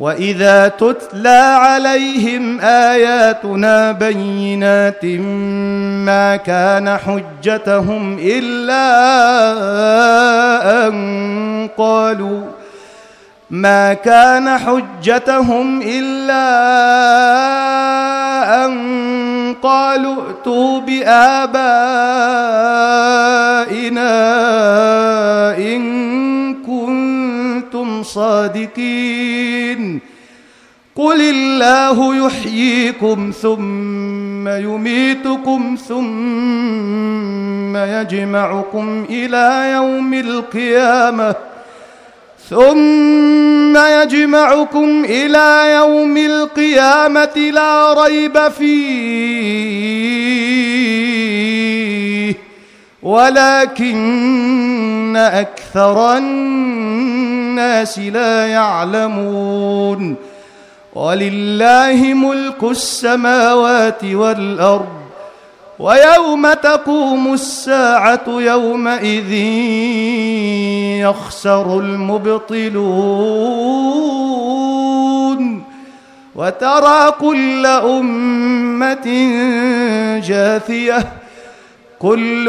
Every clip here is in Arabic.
واذا تتلى عليهم اياتنا بينات ما كان حجتهم الا ان قالوا ما كان حجتهم الا ان قالوا ائتوا بابائنا ان صادقين. قل الله يحييكم ثم يميتكم ثم يجمعكم إلى يوم القيامة ثم يجمعكم إلى يوم القيامة لا ريب فيه. ولكن أكثر الناس لا يعلمون. ولله ملك السماوات والأرض ويوم تقوم الساعة يومئذ يخسر المبطلون. وترى كل أمة جاثية كل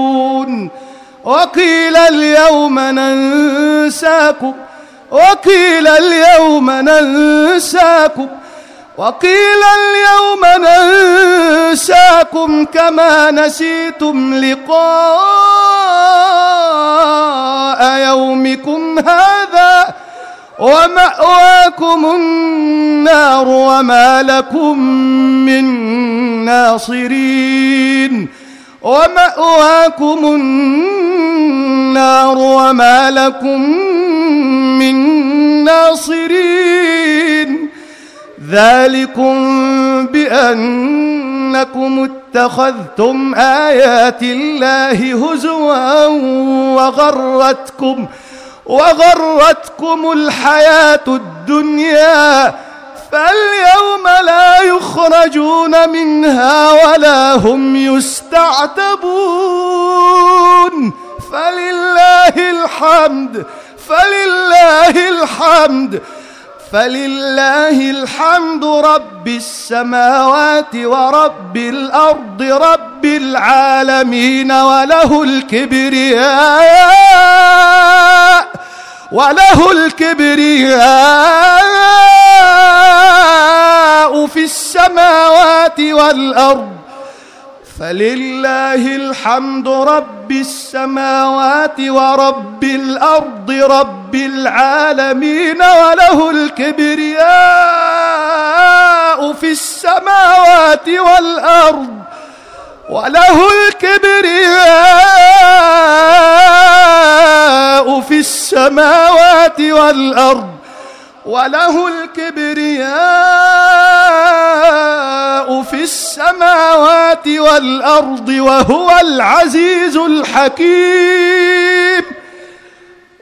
وقيل اليوم ننساكم وقيل اليوم ننساكم وقيل اليوم ننساكم كما نسيتم لقاء يومكم هذا. ومأواكم النار وما لكم من ناصرين. ومأواكم النار وما لكم من ناصرين. ذلكم بأنكم اتخذتم آيات الله هزوا وغرتكم وغرتكم الحياة الدنيا فاليوم لا يخرجون منها ولا هم يستعتبون. فلله الحمد فلله الحمد فلله الحمد رب السماوات ورب الأرض رب العالمين وله الكبرياء وله الكبرياء في السماوات والأرض. فلله الحمد رب السماوات ورب الأرض رب العالمين وله الكبرياء في السماوات والأرض وله الكبرياء السماوات والأرض وله الكبرياء في السماوات والأرض وهو العزيز الحكيم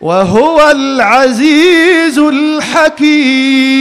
وهو العزيز الحكيم.